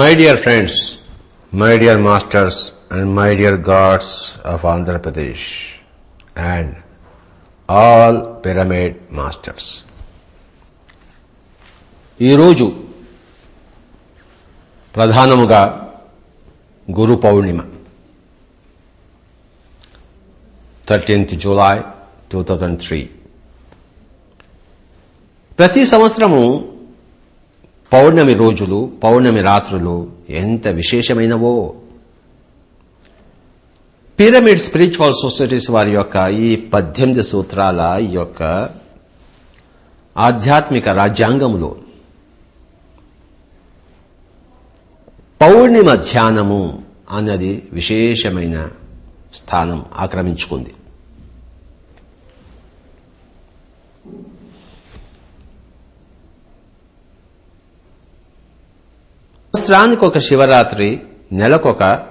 My dear friends my dear masters and my dear gods of Andhra Pradesh and all pyramid masters ఈరోజు ప్రధానముగా Guru Purnima thirteenth July two thousand three ప్రతి సంవత్సరము పౌర్ణమి రోజులు పౌర్ణమి రాత్రులు ఎంత విశేషమైనవో. Pyramid spiritual societies వారి యొక్క ఈ పద్దెనిమిది సూత్రాల ఈ యొక్క ఆధ్యాత్మిక రాజ్యాంగములో పౌర్ణిమ ధ్యానము అన్నది విశేషమైన స్థానం ఆక్రమించుకుంది. సంవత్సరానికి ఒక శివరాత్రి నెలకొక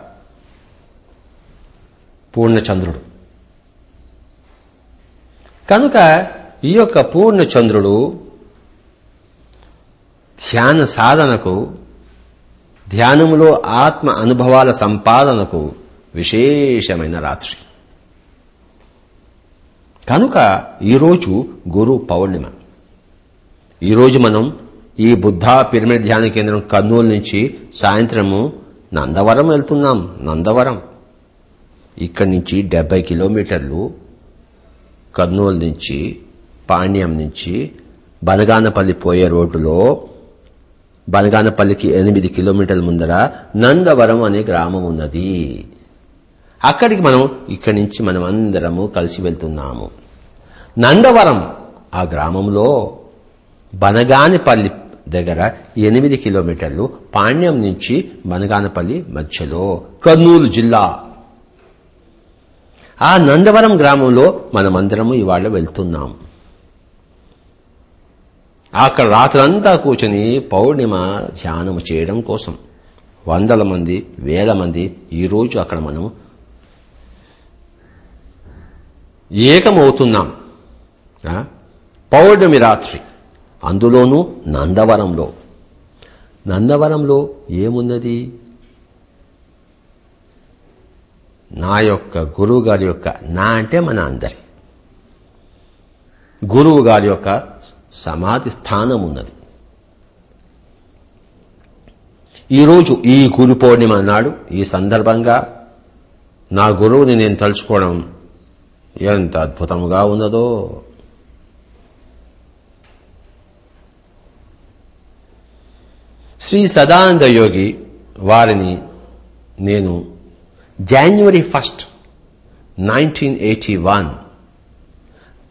పూర్ణచంద్రుడు. కనుక ఈ యొక్క పూర్ణచంద్రుడు ధ్యాన సాధనకు ధ్యానములో ఆత్మ అనుభవాల సంపాదనకు విశేషమైన రాత్రి. కనుక ఈరోజు గురు పౌర్ణిమ. ఈరోజు మనం ఈ బుద్ధా పిరమిడ్ ధ్యాన కేంద్రం కర్నూలు నుంచి సాయంత్రము నందవరం వెళ్తున్నాం నందవరం. ఇక్కడి నుంచి డెబ్బై కిలోమీటర్లు కర్నూలు నుంచి పాణ్యం నుంచి బనగానపల్లి పోయే రోడ్డులో బనగానపల్లికి ఎనిమిది కిలోమీటర్ల ముందర నందవరం అనే గ్రామం ఉన్నది. అక్కడికి మనం ఇక్కడి నుంచి మనం అందరము కలిసి వెళ్తున్నాము. నందవరం ఆ గ్రామంలో బనగానపల్లి దగ్గర ఎనిమిది కిలోమీటర్లు పాణ్యం నుంచి బనగానపల్లి మధ్యలో కర్నూలు జిల్లా. ఆ నందవరం గ్రామంలో మనమందరము ఇవాళ వెళ్తున్నాం. అక్కడ రాత్రంతా కూర్చొని పౌర్ణిమ ధ్యానము చేయడం కోసం వందల మంది వేల మంది ఈరోజు అక్కడ మనం ఏకమవుతున్నాం. పౌర్ణమి రాత్రి. అందులోనూ నందవరంలో. నందవరంలో ఏమున్నది? నా యొక్క గురువు గారి యొక్క నా అంటే మన అందరి. గురువు గారి యొక్క సమాధి స్థానం ఉన్నది ఈరోజు ఈ గురు పౌర్ణిమ నాడు ఈ సందర్భంగా నా గురువుని నేను తలుచుకోవడం ఎంత అద్భుతంగా ఉన్నదో. శ్రీ సదానంద యోగి వారిని నేను January first nineteen eighty one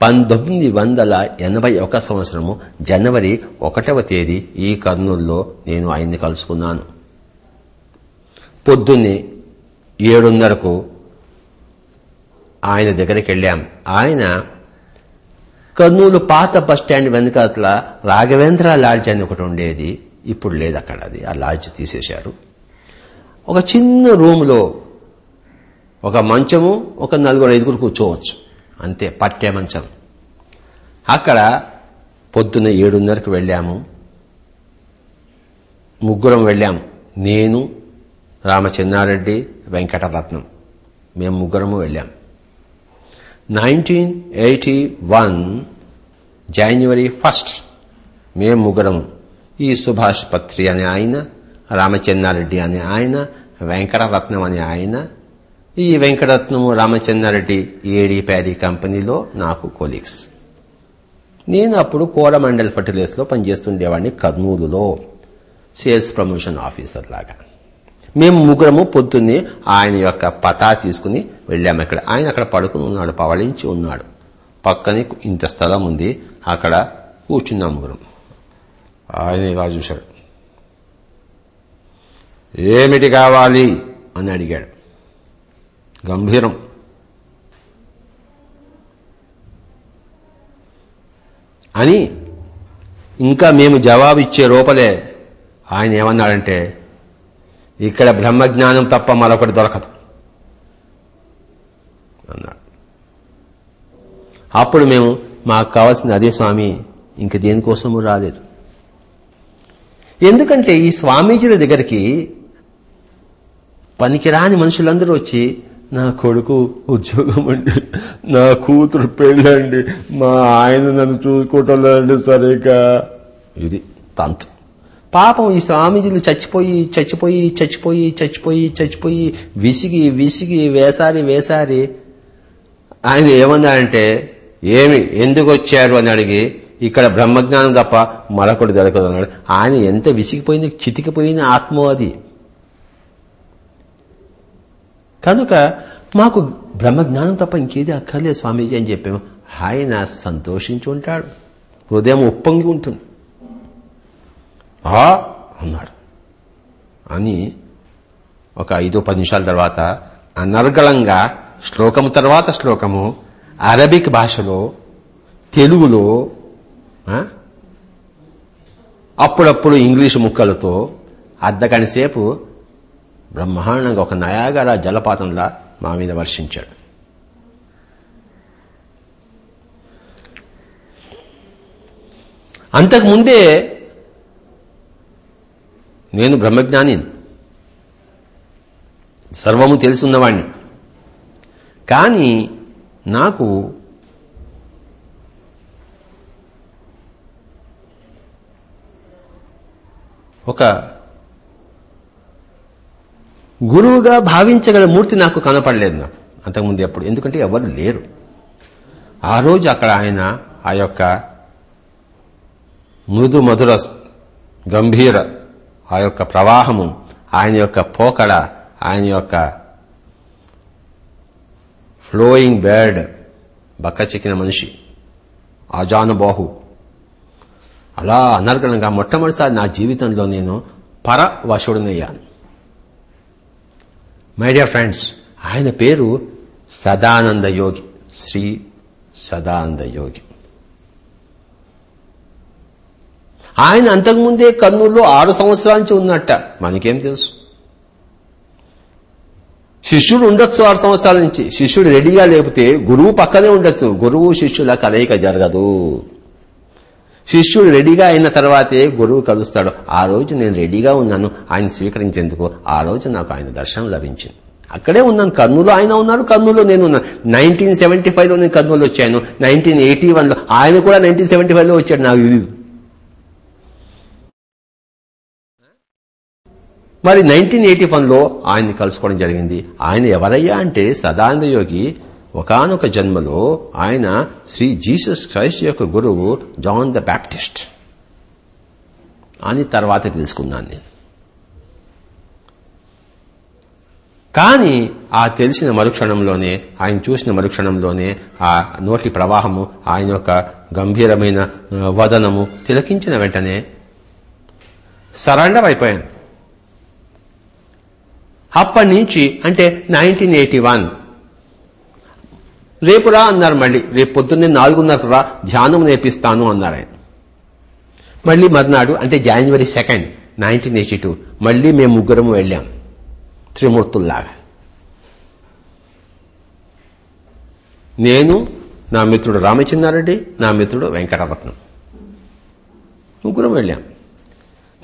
పంతొమ్మిది వందల ఎనభై ఒక సంవత్సరము జనవరి ఒకటవ తేదీ ఈ కర్నూలులో నేను ఆయన్ని కలుసుకున్నాను. పొద్దున్నే ఏడున్నరకు ఆయన దగ్గరికి వెళ్ళాం. ఆయన కర్నూలు పాత బస్టాండ్ వెనుకట్ల రాఘవేంద్ర లాడ్జ్ అని ఒకటి ఉండేది. ఇప్పుడు లేదు అక్కడ అది ఆ లాడ్జ్ తీసేశారు. ఒక చిన్న రూమ్లో ఒక మంచము ఒక నలుగురు ఐదుగురు కూర్చోవచ్చు. అంతే పట్టే మంచం. అక్కడ పొద్దున్న ఏడున్నరకు వెళ్ళాము. ముగ్గురం వెళ్ళాము నేను రామచంద్రారెడ్డి వెంకటరత్నం. మేము ముగ్గురము వెళ్ళాం. Nineteen eighty one January first మేము ముగ్గురము. ఈ సుభాష్ పత్రి అనే ఆయన రామచంద్రారెడ్డి అనే ఆయన వెంకటరత్నం అనే ఆయన. ఈ వెంకటరత్నము రామచంద్రారెడ్డి ఏడీ ప్యారీ కంపెనీలో నాకు కొలీగ్స్. నేను అప్పుడు కోరమండల్ ఫర్టిలైజర్స్లో పనిచేస్తుండేవాడిని కర్నూలులో సేల్స్ ప్రమోషన్ ఆఫీసర్ లాగా. మేము ముగ్గురము పొద్దున్నే ఆయన యొక్క పతా తీసుకుని వెళ్ళాము ఇక్కడ ఆయన అక్కడ పడుకుని ఉన్నాడు పవళించి ఉన్నాడు. పక్కనే ఇంత స్థలం ఉంది అక్కడ కూర్చున్నాం ముగ్గురం. ఆయన ఇలా చూశాడు. ఏమిటి కావాలి? అని అడిగాడు. గంభీరం. అని ఇంకా మేము జవాబిచ్చే రూపలే ఆయన ఏమన్నాడంటే ఇక్కడ బ్రహ్మజ్ఞానం తప్ప మరొకటి దొరకదు. అన్నాడు. అప్పుడు మేము మాకు కావాల్సింది అదే స్వామి ఇంక దేనికోసము రాలేదు. ఎందుకంటే ఈ స్వామీజీల దగ్గరికి పనికిరాని మనుషులందరూ వచ్చి నా కొడుకు ఉద్యోగం అండి నా కూతురు పెళ్ళండి మా ఆయన నన్ను చూసుకోవటండి సరేగా ఇది తంతు. పాపం ఈ స్వామీజీలు చచ్చిపోయి చచ్చిపోయి చచ్చిపోయి చచ్చిపోయి చచ్చిపోయి విసిగి విసిగి వేసారి వేసారి. ఆయన ఏమన్నా అంటే ఏమి ఎందుకు వచ్చారు? అని అడిగి ఇక్కడ బ్రహ్మజ్ఞానం తప్ప మరొకటి దొరకదు అన్నాడు ఆయన ఎంత విసిగిపోయింది చితికిపోయిన ఆత్మ అది. కనుక మాకు బ్రహ్మజ్ఞానం తప్ప ఇంకేది అక్కర్లేదు స్వామీజీ అని చెప్పాము ఆయన సంతోషించి ఉంటాడు. హృదయం ఉప్పొంగి ఉంటుంది. ఆ అన్నాడు. అని ఒక ఐదో పది నిమిషాల తర్వాత అనర్గళంగా శ్లోకము తర్వాత శ్లోకము అరబిక్ భాషలో తెలుగులో అప్పుడప్పుడు ఇంగ్లీషు ముక్కలతో అర్ధగంట సేపు బ్రహ్మాండంగా ఒక నయాగర జలపాతంలా మా మీద వర్షించాడు. అంతకుముందే నేను బ్రహ్మజ్ఞాని. సర్వము తెలుసున్నవాణ్ణి కానీ నాకు ఒక గురువుగా భావించగల మూర్తి నాకు కనపడలేదు నాకు అంతకుముందు ఎప్పుడు. ఎందుకంటే ఎవరు లేరు. ఆ రోజు అక్కడ ఆయన ఆ యొక్క మృదు మధుర గంభీర ఆ యొక్క ప్రవాహము ఆయన యొక్క పోకడ ఆయన యొక్క ఫ్లోయింగ్ బర్డ్ బక్క చిక్కిన మనిషి అజానుబాహు అలా అనర్గణంగా మొట్టమొదటిసారి నా జీవితంలో నేను పరవశుడినయ్యాను. మై డియర్ ఫ్రెండ్స్ ఆయన పేరు సదానంద యోగి శ్రీ సదానంద యోగి. ఆయన అంతకుముందే కర్నూలులో ఆరు సంవత్సరాల నుంచి ఉన్నట్ట. మనకేం తెలుసు? శిష్యుడు ఉండొచ్చు ఆరు సంవత్సరాల నుంచి. శిష్యుడు రెడీగా లేకపోతే గురువు పక్కనే ఉండొచ్చు. గురువు శిష్యుల కలయిక జరగదు. శిష్యుడు రెడీగా అయిన తర్వాతే గురువు కలుస్తాడు. ఆ రోజు నేను రెడీగా ఉన్నాను. ఆయన స్వీకరించేందుకు ఆ రోజు నాకు ఆయన దర్శనం లభించింది. అక్కడే ఉన్నాను. కర్నూలు ఆయన ఉన్నారు. కర్నూలు నేను ఉన్నాను. నైన్టీన్ సెవెంటీ ఫైవ్లో నేను కర్నూలు వచ్చాను. నైన్టీన్ ఎయిటీ వన్లో ఆయన కూడా నైన్టీన్ సెవెంటీ ఫైవ్లో వచ్చాడు నాకు తెలియదు మరి నైన్టీన్ ఎయిటీ లో ఆయన్ని కలుసుకోవడం జరిగింది. ఆయన ఎవరయ్యా అంటే సదానంద యోగి ఒకనొక జన్మలో ఆయన శ్రీ జీసస్ క్రైస్ట్ యొక్క గురువు జాన్ ద బ్యాప్టిస్ట్ అని తర్వాత తెలుసుకున్నాను నేను. కానీ ఆ తెలిసిన మరుక్షణంలోనే ఆయన చూసిన మరుక్షణంలోనే ఆ నోటి ప్రవాహము ఆయన యొక్క గంభీరమైన వదనము తిలకించిన వెంటనే సరెండర్ అయిపోయాను. అప్పటి నుంచి అంటే నైన్టీన్ ఎయిటీ వన్ రేపు రా అన్నారు మళ్ళీ. రేపు పొద్దున్నే నాలుగున్నర రా ధ్యానం నేర్పిస్తాను అన్నారు ఆయన. మళ్ళీ మర్నాడు అంటే January second nineteen eighty two మళ్ళీ మేము ముగ్గురము వెళ్ళాం. త్రిమూర్తుల్లాగా. నేను నా మిత్రుడు రామచంద్రారెడ్డి నా మిత్రుడు వెంకటరత్నం. ముగ్గురం వెళ్ళాం.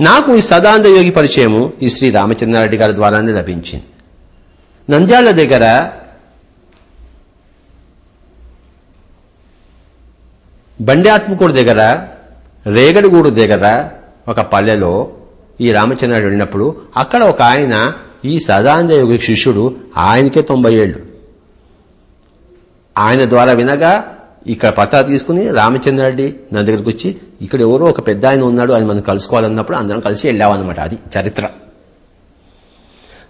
నాకు ఈ సదానంద యోగి పరిచయము ఈ శ్రీ రామచంద్రారెడ్డి గారి ద్వారానే లభించింది. నంద్యాల దగ్గర బండి ఆత్మకూడు దగ్గర రేగడిగూడు దగ్గర ఒక పల్లెలో ఈ రామచంద్రుడు వెళ్ళినప్పుడు అక్కడ ఒక ఆయన ఈ సదానంద యోగి శిష్యుడు ఆయనకే తొంభై ఏళ్ళు. ఆయన ద్వారా వినగా ఇక్కడ పత్తా తీసుకుని రామచంద్రారెడ్డి నా దగ్గరకు వచ్చి ఇక్కడ ఎవరో ఒక పెద్ద ఆయన ఉన్నాడు ఆయన మనం కలుసుకోవాలన్నప్పుడు అందరం కలిసి వెళ్ళామన్నమాట అది చరిత్ర.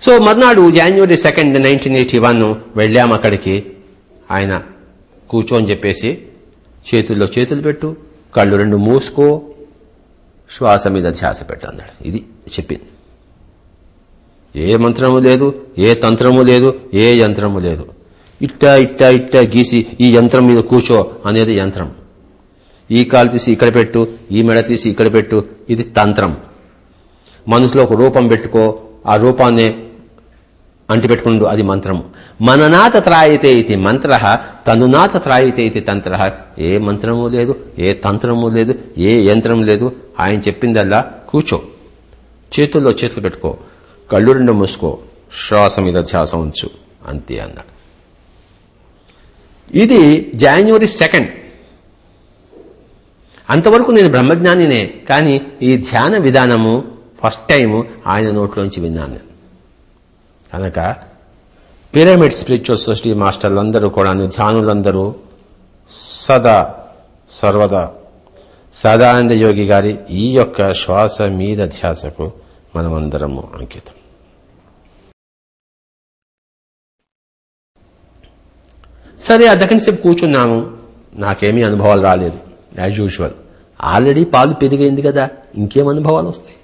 సో మర్నాడు January second nineteen eighty one వెళ్ళాము అక్కడికి. ఆయన కూర్చోని చెప్పేసి చేతుల్లో చేతులు పెట్టు కళ్ళు రెండు మూసుకో శ్వాస మీద ధ్యాస పెట్టు అన్నాడు. ఇది చెప్పింది. ఏ మంత్రము లేదు ఏ తంత్రము లేదు ఏ యంత్రము లేదు. ఇట్టా ఇట్టా ఇట్టా గీసి ఈ యంత్రం మీద కూర్చో అనేది యంత్రం. ఈ కాలు తీసి ఇక్కడ పెట్టు ఈ మెడ తీసి ఇక్కడ పెట్టు ఇది తంత్రం. మనసులో ఒక రూపం పెట్టుకో ఆ రూపాన్నే అంటిపెట్టుకుండు అది మంత్రము. మననాథ త్రాయితే ఇది మంత్ర తనునాథ త్రాయితే ఇది తంత్ర. ఏ మంత్రము లేదు ఏ తంత్రము లేదు ఏ యంత్రం లేదు. ఆయన చెప్పిందల్లా కూర్చో. చేతుల్లో చేతులు పెట్టుకో. కళ్ళు రెండు మూసుకో. శ్వాస మీద ధ్యాస ఉంచు. అంతే అన్నాడు. ఇది జాన్యువరి సెకండ్ అంతవరకు నేను బ్రహ్మజ్ఞానినే కానీ ఈ ధ్యాన విధానము ఫస్ట్ టైం ఆయన నోట్లోంచి విన్నాను. నేను కనుక పిరమిడ్ స్పిరిచువల్ సొసైటీ మాస్టర్లందరూ కూడా ధ్యానులందరూ సదా సర్వదా సదానంద యోగి గారి ఈ యొక్క శ్వాస మీద ధ్యాసకు మనమందరము అంకితం. సరే అద్దకని సేపు కూర్చున్నాము నాకేమీ అనుభవాలు రాలేదు యాజ్ యూజువల్ ఆల్రెడీ పాలు పెరిగైంది కదా ఇంకేం అనుభవాలు వస్తాయి?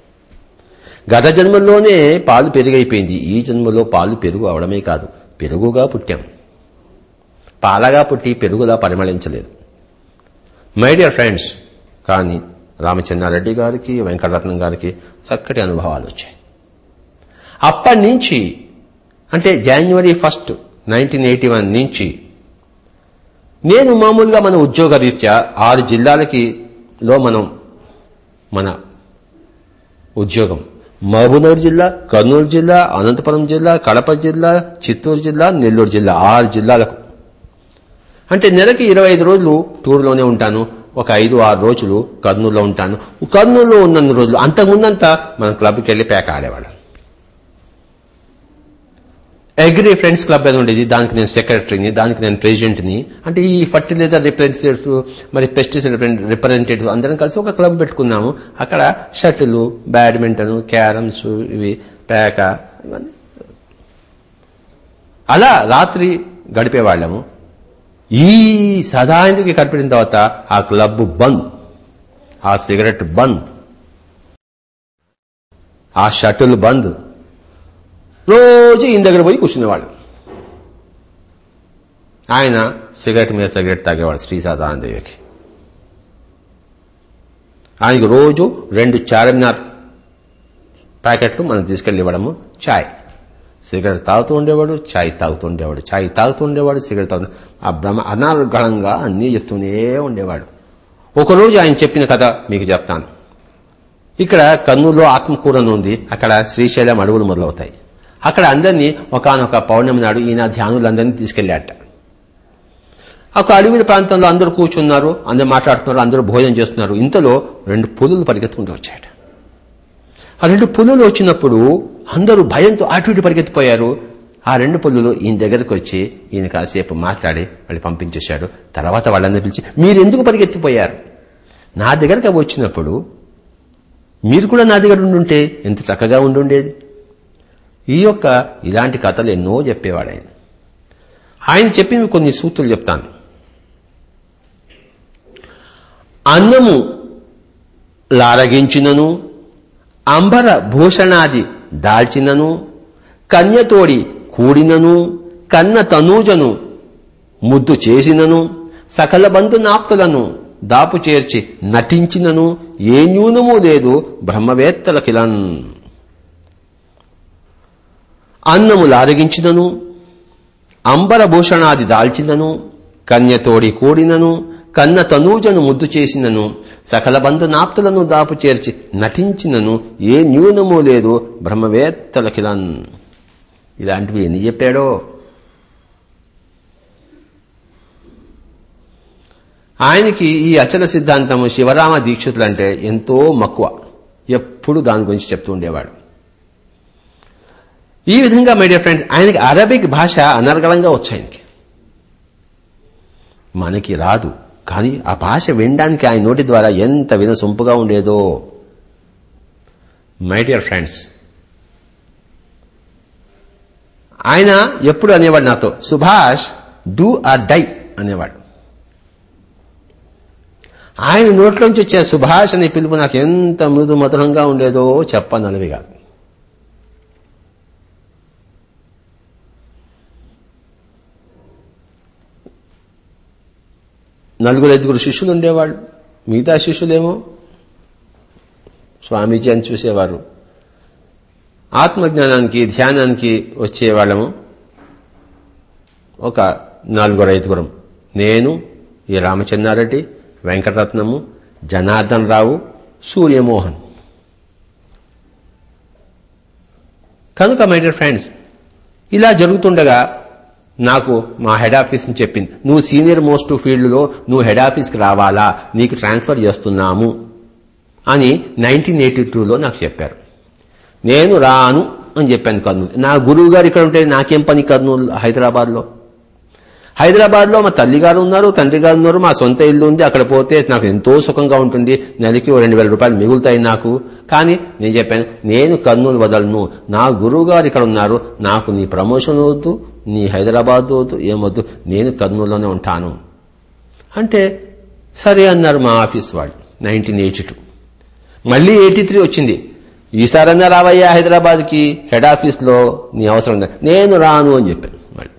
గత జన్మల్లోనే పాలు పెరుగైపోయింది. ఈ జన్మలో పాలు పెరుగు అవడమే కాదు పెరుగుగా పుట్టాం. పాలగా పుట్టి పెరుగులా పరిమళించలేదు. మై డియర్ ఫ్రెండ్స్ కానీ రామచంద్రారెడ్డి గారికి వెంకటరత్నం గారికి చక్కటి అనుభవాలు వచ్చాయి. అప్పటి నుంచి అంటే January first nineteen eighty one నుంచి నేను మామూలుగా మన ఉద్యోగ రీత్యా ఆరు జిల్లాలకి లో మనం మన ఉద్యోగం మహబూబ్నగర్ జిల్లా కర్నూలు జిల్లా అనంతపురం జిల్లా కడప జిల్లా చిత్తూరు జిల్లా నెల్లూరు జిల్లా ఆరు జిల్లాలకు. అంటే నెలకి ఇరవై ఐదు రోజులు టూర్లోనే ఉంటాను. ఒక ఐదు ఆరు రోజులు కర్నూలులో ఉంటాను. కర్నూలులో ఉన్న రోజులు అంతకుముందంతా మనం క్లబ్కి వెళ్ళి పేక ఆడేవాళ్ళం. అగ్రి ఫ్రెండ్స్ క్లబ్ అని ఉండేది. దానికి నేను సెక్రటరీని దానికి నేను ప్రెసిడెంట్ని అంటే ఈ ఫర్టిలైజర్ రిప్రజెంటేటివ్ మరి పెస్టిసైడ్ రిప్రజెంటేటివ్ అందరం కలిసి ఒక క్లబ్ పెట్టుకున్నాము. అక్కడ షటిల్ బ్యాడ్మింటన్ క్యారమ్స్ ఇవి పేక ఇవన్నీ. అలా రాత్రి గడిపేవాళ్ళము. ఈ సదాయంతికి కనిపెట్టిన తర్వాత ఆ క్లబ్ బంద్. ఆ సిగరెట్ బంద్. ఆ షటిల్ బంద్. రోజు ఈయన దగ్గర పోయి కూర్చునేవాడు ఆయన సిగరెట్ మీద సిగరెట్ తాగేవాడు శ్రీ సదానందయ్యకి. ఆయనకు రోజు రెండు చార్మినార్ ప్యాకెట్లు మనం తీసుకెళ్ళి ఇవ్వడము చాయ్. సిగరెట్ తాగుతూ ఉండేవాడు చాయ్ తాగుతూ ఉండేవాడు చాయ్ తాగుతూ ఉండేవాడు సిగరెట్ తాగుతూ ఆ భ్రమ అనార్గళంగా అన్నీ చెప్తూనే ఉండేవాడు. ఒకరోజు ఆయన చెప్పిన కథ మీకు చెప్తాను. ఇక్కడ కర్నూలులో ఆత్మకూరను ఉంది. అక్కడ శ్రీశైలం అడవులు మొదలవుతాయి. అక్కడ అందరినీ ఒకనొక పౌర్ణమి నాడు ఈయన ధ్యానులందరినీ తీసుకెళ్ళాట ఒక అడవి ప్రాంతంలో అందరూ కూర్చున్నారు అందరూ మాట్లాడుతున్నారు అందరూ భోజనం చేస్తున్నారు. ఇంతలో రెండు పులులు పరిగెత్తుకుంటూ వచ్చాయట. ఆ రెండు పులులు వచ్చినప్పుడు అందరూ భయంతో అటు ఇటు పరిగెత్తిపోయారు. ఆ రెండు పుల్లులు ఈయన దగ్గరకు వచ్చి ఈయన కాసేపు మాట్లాడి వాళ్ళు పంపించేశాడు. తర్వాత వాళ్ళందరూ పిలిచి మీరు ఎందుకు పరిగెత్తిపోయారు? నా దగ్గరకు వచ్చినప్పుడు మీరు కూడా నా దగ్గర ఉండుంటే ఎంత చక్కగా ఉండుండేది? ఈ యొక్క ఇలాంటి కథలు ఎన్నో చెప్పేవాడు ఆయన ఆయన చెప్పినవి కొన్ని సూత్రులు చెప్తాను. అన్నము లారగించినను అంబర భూషణాది దాల్చినను కన్యతోడి కూడినను కన్న తనూజను ముద్దు చేసినను సకల బంధునాప్తులను దాపు చేర్చి నటించినను ఏ న్యూనమూ లేదు బ్రహ్మవేత్తలకిలన్. అన్నము లారగించినను అంబరభూషణాది దాల్చినను కన్యతోడి కూడినను కన్న తనూజను ముద్దు చేసినను సకల బంధునాప్తులను దాపు చేర్చి నటించినను ఏ న్యూనము లేదు బ్రహ్మవేత్తలకిలన్. ఇలాంటివి ఎన్ని చెప్పాడో? ఆయనకి ఈ అచల సిద్ధాంతము శివరామ దీక్షితులంటే ఎంతో మక్కువ. ఎప్పుడు దాని గురించి చెప్తూ ఉండేవాడు. ఈ విధంగా మై డియర్ ఫ్రెండ్స్ ఆయనకి అరబిక్ భాష అనర్గళంగా వచ్చాయనికి మనకి రాదు. కానీ ఆ భాష వినడానికి ఆయన నోటి ద్వారా ఎంత వినసొంపుగా ఉండేదో. మై డియర్ ఫ్రెండ్స్ ఆయన ఎప్పుడు అనేవాడు నాతో? సుభాష్ డూ ఆర్ డై అనేవాడు. ఆయన నోట్లోంచి వచ్చే సుభాష్ అనే పిలుపు నాకు ఎంత మృదు మధురంగా ఉండేదో చెప్పనలవి కాదు. నలుగురు ఐదుగురు శిష్యులు ఉండేవాళ్ళు మిగతా శిష్యులేమో స్వామీజీ అని చూసేవారు. ఆత్మజ్ఞానానికి ధ్యానానికి వచ్చేవాళ్ళము. ఒక నలుగురు ఐదుగురం. నేను ఈ రామచంద్రారెడ్డి వెంకటరత్నము జనార్దన్ రావు సూర్యమోహన్. కనుక మై డియర్ ఫ్రెండ్స్ ఇలా జరుగుతుండగా నాకు మా హెడ్ ఆఫీస్ అని చెప్పింది. నువ్వు సీనియర్ మోస్ట్ ఫీల్డ్లో నువ్వు హెడ్ ఆఫీస్కి రావాలా? నీకు ట్రాన్స్ఫర్ చేస్తున్నాము. అని నైన్టీన్ ఎయిటీ టూలో నాకు చెప్పారు. నేను రాను అని చెప్పాను కర్నూలు. నా గురువు గారు ఇక్కడ ఉంటే నాకేం పని కర్నూలు హైదరాబాద్లో? హైదరాబాద్లో మా తల్లి గారు ఉన్నారు తండ్రి గారు ఉన్నారు మా సొంత ఇల్లు ఉంది అక్కడ పోతే నాకు ఎంతో సుఖంగా ఉంటుంది. నెలకి రెండు వేల రూపాయలు మిగులుతాయి నాకు. కానీ నేను చెప్పాను నేను కర్నూలు వదలను. నా గురువు గారు ఇక్కడ ఉన్నారు నాకు నీ ప్రమోషన్ వద్దు నీ హైదరాబాద్ వద్దు ఏమొద్దు నేను కర్నూలులోనే ఉంటాను. అంటే సరే అన్నారు మా ఆఫీస్ వాళ్ళు నైన్టీన్ ఎయిటీ టూ మళ్ళీ ఎయిటీ త్రీ వచ్చింది. ఈసారన్నా రావయ్యా హైదరాబాద్కి హెడ్ ఆఫీస్లో నీ అవసరం ఉంది? నేను రాను అని చెప్పాను మళ్ళీ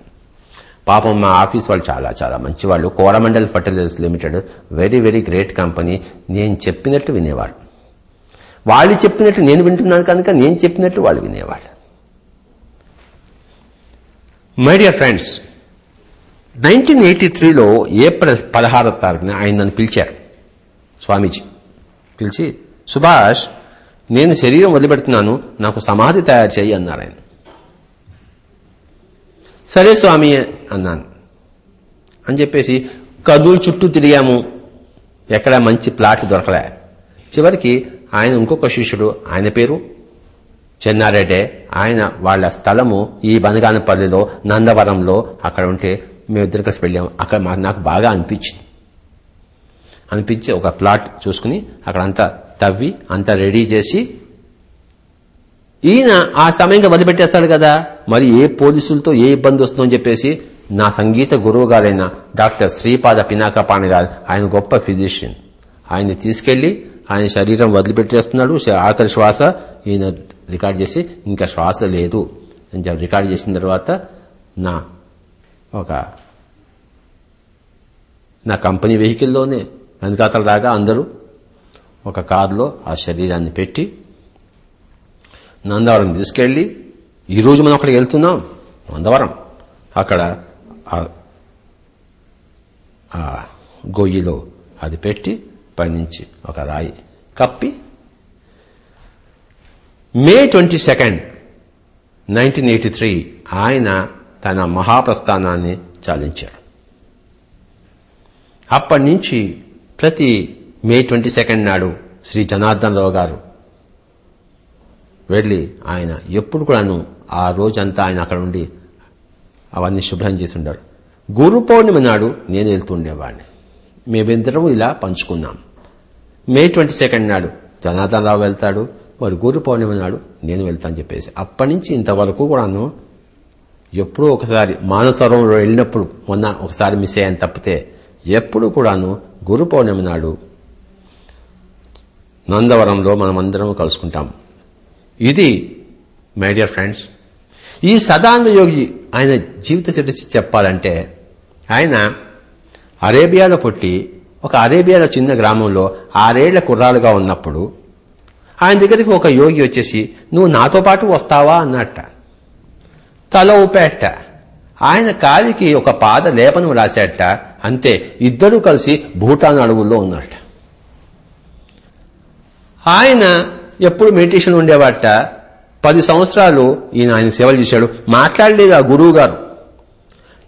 పాపం మా ఆఫీస్ వాళ్ళు చాలా చాలా మంచి వాళ్ళు Coromandel fertilizers limited very very great company నేను చెప్పినట్టు వినేవాళ్ళు. వాళ్ళు చెప్పినట్టు నేను వింటున్నాను కనుక నేను చెప్పినట్టు వాళ్ళు వినేవాళ్ళు. My dear friends nineteen eighty త్రీలో ఏప్రిల్ పదహారో తారీఖున ఆయన నన్ను పిలిచారు. స్వామీజీ పిలిచి సుభాష్ నేను శరీరం వదిలిపెడుతున్నాను నాకు సమాధి తయారు చేయి అన్నారు ఆయన. సరే స్వామి అన్నాను. అని చెప్పేసి కదులు చుట్టూ తిరిగాము. ఎక్కడ మంచి ప్లాట్ దొరకలే. చివరికి ఆయన ఇంకొక శిష్యుడు ఆయన పేరు చెన్నారెడ్డే ఆయన వాళ్ళ స్థలము ఈ బనగానపల్లిలో నందవరంలో అక్కడ ఉంటే మేమిద్దరు కలిసి వెళ్ళాము. అక్కడ నాకు బాగా అనిపించింది. అనిపించి ఒక ప్లాట్ చూసుకుని అక్కడ అంతా తవ్వి అంతా రెడీ చేసి ఈయన ఆ సమయంగా వదిలిపెట్టేస్తాడు కదా. మరి ఏ పోలీసులతో ఏ ఇబ్బంది వస్తుందో అని చెప్పేసి నా సంగీత గురువు గారైన డాక్టర్ శ్రీపాద పినాకపాణి గారు ఆయన గొప్ప ఫిజిషియన్. ఆయన్ని తీసుకెళ్ళి ఆయన శరీరం వదిలిపెట్టేస్తున్నాడు. ఆఖరి శ్వాస ఈయన రికార్డ్ చేసి ఇంకా శ్వాస లేదు. అని చెప్పి రికార్డ్ చేసిన తర్వాత నా ఒక నా కంపెనీ వెహికల్లోనే వెనకాతల రాగా అందరూ ఒక కారులో ఆ శరీరాన్ని పెట్టి నందవరం తీసుకెళ్ళి ఈరోజు మనం అక్కడికి వెళ్తున్నాం. నందవరం. అక్కడ ఆ గొయ్యిలో అది పెట్టి పైనుంచి ఒక రాయి కప్పి May twenty second nineteen eighty three ఆయన తన మహాప్రస్థానాన్ని చాలించారు అప్పటి నుంచి ప్రతి మే ట్వంటీ సెకండ్ నాడు శ్రీ జనార్దన్ రావు గారు వెళ్ళి ఆయన ఎప్పుడు కూడాను ఆ రోజంతా ఆయన అక్కడ ఉండి అవన్నీ శుభ్రం చేసి ఉండారు. గురు పౌర్ణిమ నాడు నేను వెళ్తుండేవాడిని మేమిద్దరం ఇలా పంచుకున్నాం. మే ట్వంటీ సెకండ్ నాడు జనార్దన్ రావు వెళ్తాడు మరి గురు పౌర్ణిమ నాడు నేను వెళ్తాను చెప్పేసి. అప్పటి నుంచి ఇంతవరకు కూడాను ఎప్పుడూ ఒకసారి మానసరోవరం వెళ్ళినప్పుడు మొన్న ఒకసారి మిస్ అయ్యాను తప్పితే ఎప్పుడు కూడాను గురు పౌర్ణమి నాడు నందవరంలో మనమందరం కలుసుకుంటాం. ఇది మై డియర్ ఫ్రెండ్స్ ఈ సదానంద యోగి ఆయన జీవిత చరిత్ర చెప్పాలంటే ఆయన అరేబియాలో పుట్టి ఒక అరేబియాలో చిన్న గ్రామంలో ఆరేళ్ళ కుర్రాలుగా ఉన్నప్పుడు ఆయన దగ్గరికి ఒక యోగి వచ్చేసి నువ్వు నాతో పాటు వస్తావా? అన్నట్ట. తల ఊపేట. ఆయన కాలికి ఒక పాద లేపనం రాసేట. అంతే ఇద్దరూ కలిసి భూటాన్ అడవుల్లో ఉన్నట్ట. ఆయన ఎప్పుడు మెడిటేషన్ ఉండేవాట. పది సంవత్సరాలు ఈయన ఆయన సేవలు చేశాడు. మాట్లాడలేదు ఆ గురువు గారు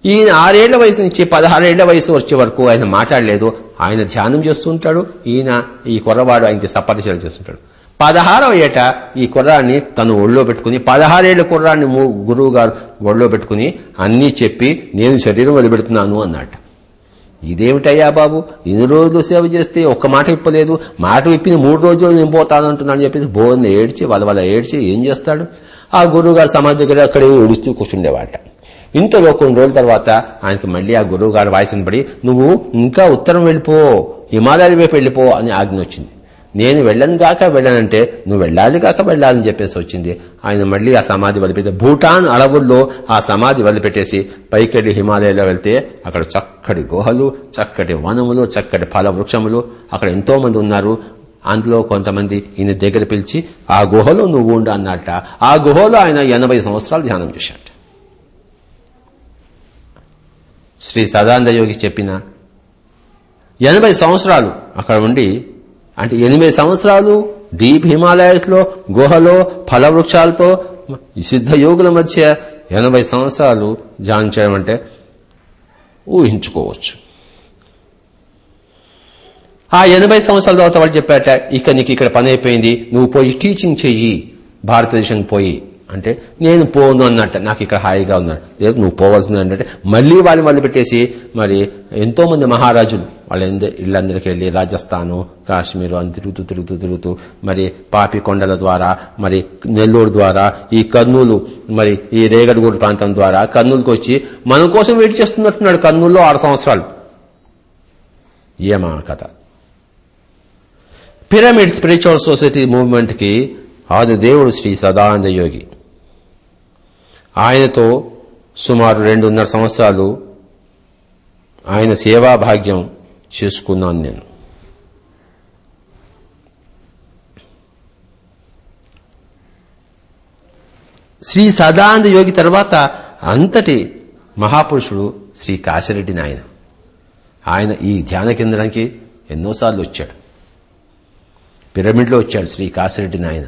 ఈయన ఆరేళ్ళ వయసు నుంచి పదహారేళ్ళ వయసు వచ్చే వరకు ఆయన మాట్లాడలేదు. ఆయన ధ్యానం చేస్తుంటాడు. ఈయన ఈ కుర్రవాడు ఆయనకి సపరిచయం చేస్తుంటాడు. పదహారవ ఏట ఈ కుర్రాన్ని తను ఒళ్ళో పెట్టుకుని పదహారేళ్ళ కుర్రాన్ని గురువు గారు ఒళ్ళో పెట్టుకుని అన్నీ చెప్పి నేను శరీరం వదిలిపెడుతున్నాను అన్నట్టు ఇదేమిటయ్యా బాబు? ఇన్ని రోజులు సేవ చేస్తే ఒక్క మాట ఇప్పలేదు. మాట ఇప్పింది మూడు రోజులు నేను పోతాను అంటున్నాను చెప్పేసి బోన్ ఏడ్చి వాళ్ళ వాళ్ళ ఏడ్చి ఏం చేస్తాడు? ఆ గురువు గారు సమాధి దగ్గర అక్కడే ఏడుస్తూ కూర్చుండేవాట. ఇంతలో కొన్ని రోజుల తర్వాత ఆయనకి మళ్ళీ ఆ గురువు గారు వాయిస్ని పడి నువ్వు ఇంకా ఉత్తరం వెళ్ళిపో హిమాలయాల వైపు వెళ్ళిపో అని ఆజ్ఞ వచ్చింది. నేను వెళ్ళను గాక వెళ్ళనంటే నువ్వు వెళ్ళాలి కాక వెళ్ళాలని చెప్పేసి వచ్చింది. ఆయన మళ్ళీ ఆ సమాధి వదిలిపెట్టి భూటాన్ అడవుల్లో ఆ సమాధి వదిలిపెట్టేసి పైకెళ్ళి హిమాలయాల్లో వెళ్తే అక్కడ చక్కటి గుహలు చక్కటి వనములు చక్కటి ఫల వృక్షములు అక్కడ ఎంతో మంది ఉన్నారు. అందులో కొంతమంది ఈయన దగ్గర పిలిచి ఆ గుహలో నువ్వు ఉండు అన్నట్ట ఆ గుహలో ఆయన ఎనభై సంవత్సరాలు ధ్యానం చేశాట శ్రీ సదానంద యోగి చెప్పిన ఎనభై సంవత్సరాలు అక్కడ ఉండి అంటే ఎనిమిది సంవత్సరాలు డీప్ హిమాలయస్లో గుహలో ఫల వృక్షాలతో సిద్ధ యోగుల మధ్య ఎనభై సంవత్సరాలు ధ్యానం చేయడం అంటే ఊహించుకోవచ్చు. ఆ ఎనభై సంవత్సరాల తర్వాత వాళ్ళు చెప్పాట ఇక నీకు ఇక్కడ పని అయిపోయింది నువ్వు పోయి టీచింగ్ చెయ్యి భారతదేశం పోయి. అంటే నేను పోను అన్నట్ట నాకు ఇక్కడ హాయిగా ఉన్నాడు లేదు నువ్వు పోవాల్సింది అంటే మళ్ళీ వాళ్ళు మొదలు పెట్టేసి మరి ఎంతో మంది మహారాజులు వాళ్ళ ఇళ్ళందరికీ వెళ్ళి రాజస్థాను కాశ్మీరు అని తిరుగుతూ తిరుగుతూ తిరుగుతూ మరి పాపి కొండల ద్వారా మరి నెల్లూరు ద్వారా ఈ కర్నూలు మరి ఈ రేగడగూడు ప్రాంతం ద్వారా కర్నూలుకి వచ్చి మన కోసం వెయిట్ చేస్తున్నట్టున్నాడు కర్నూలులో ఆరు సంవత్సరాలు. ఏమా కథ పిరమిడ్ స్పిరిచువల్ సొసైటీ మూవ్మెంట్కి ఆది దేవుడు శ్రీ సదానంద యోగి. ఆయనతో సుమారు రెండున్నర సంవత్సరాలు ఆయన సేవా భాగ్యం చేసుకున్నాను నేను. శ్రీ సదానంద యోగి తర్వాత అంతటి మహాపురుషుడు శ్రీ కాశిరెడ్డి నాయన. ఆయన ఈ ధ్యాన కేంద్రానికి ఎన్నోసార్లు వచ్చాడు. పిరమిడ్లో వచ్చాడు శ్రీ కాశిరెడ్డి నాయన.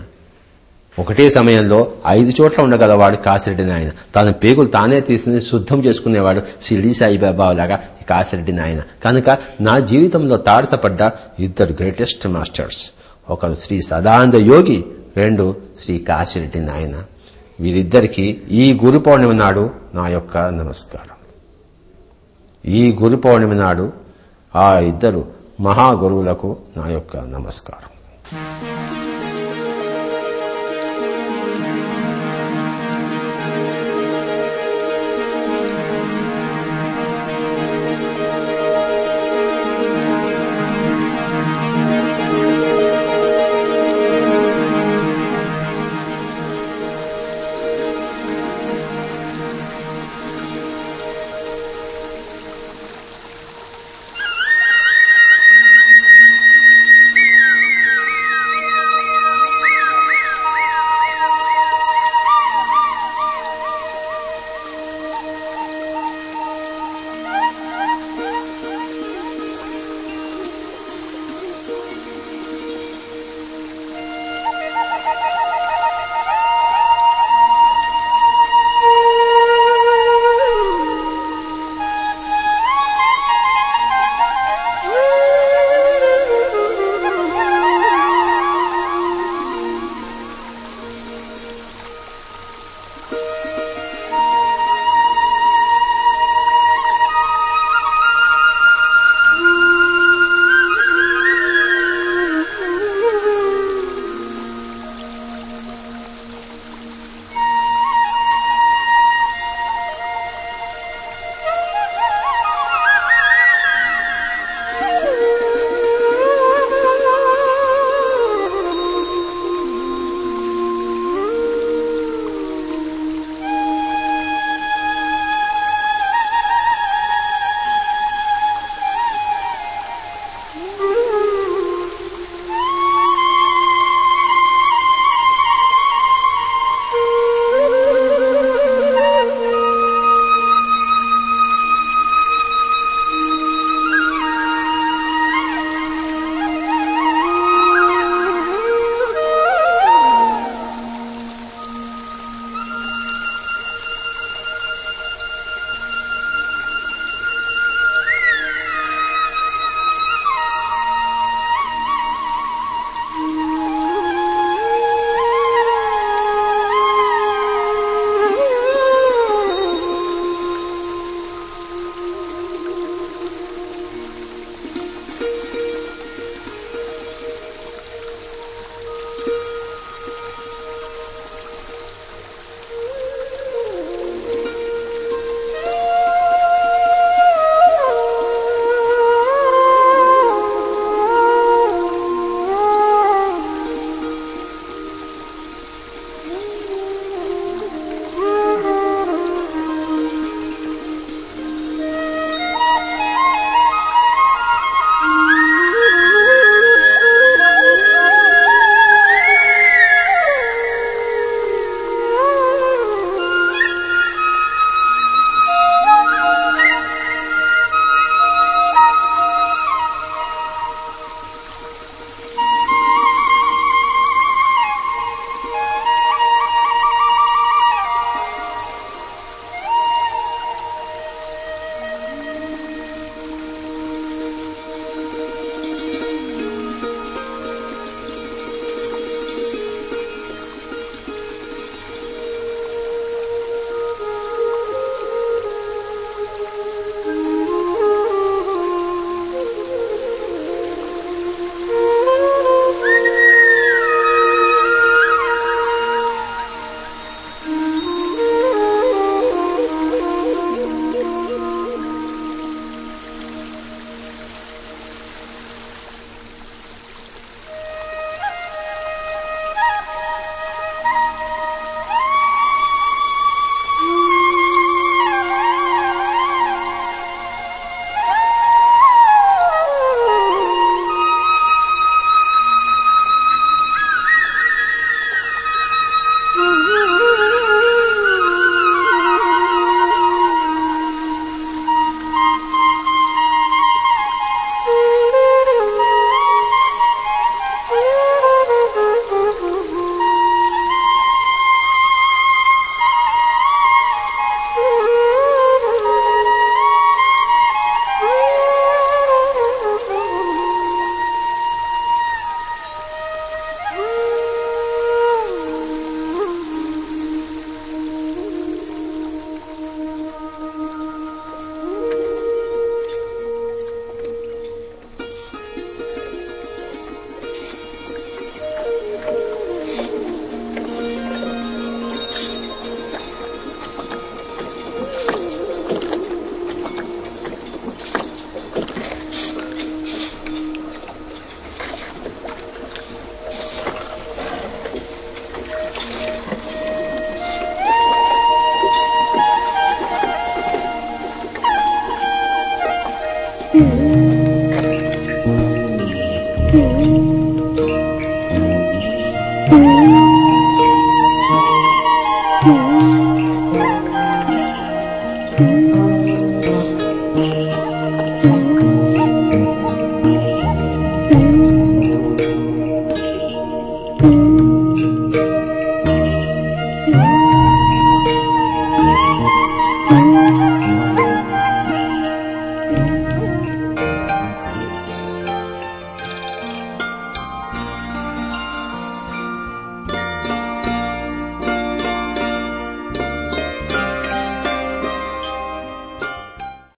ఒకటే సమయంలో ఐదు చోట్ల ఉండగలవాడు కాశిరెడ్డి నాయన. తన పేగులు తానే తీసుకుని శుద్ధం చేసుకునేవాడు షిరిడి సాయిబాబా లాగా కాశిరెడ్డి నాయన. కనుక నా జీవితంలో తాడతపడ్డ ఇద్దరు గ్రేటెస్ట్ మాస్టర్స్ ఒకరు శ్రీ సదానంద యోగి రెండు శ్రీ కాశిరెడ్డి నాయన. వీరిద్దరికి ఈ గురు పౌర్ణమి నాడు నా యొక్క నమస్కారం. ఈ గురు పౌర్ణమి నాడు ఆ ఇద్దరు మహాగురువులకు నా యొక్క నమస్కారం.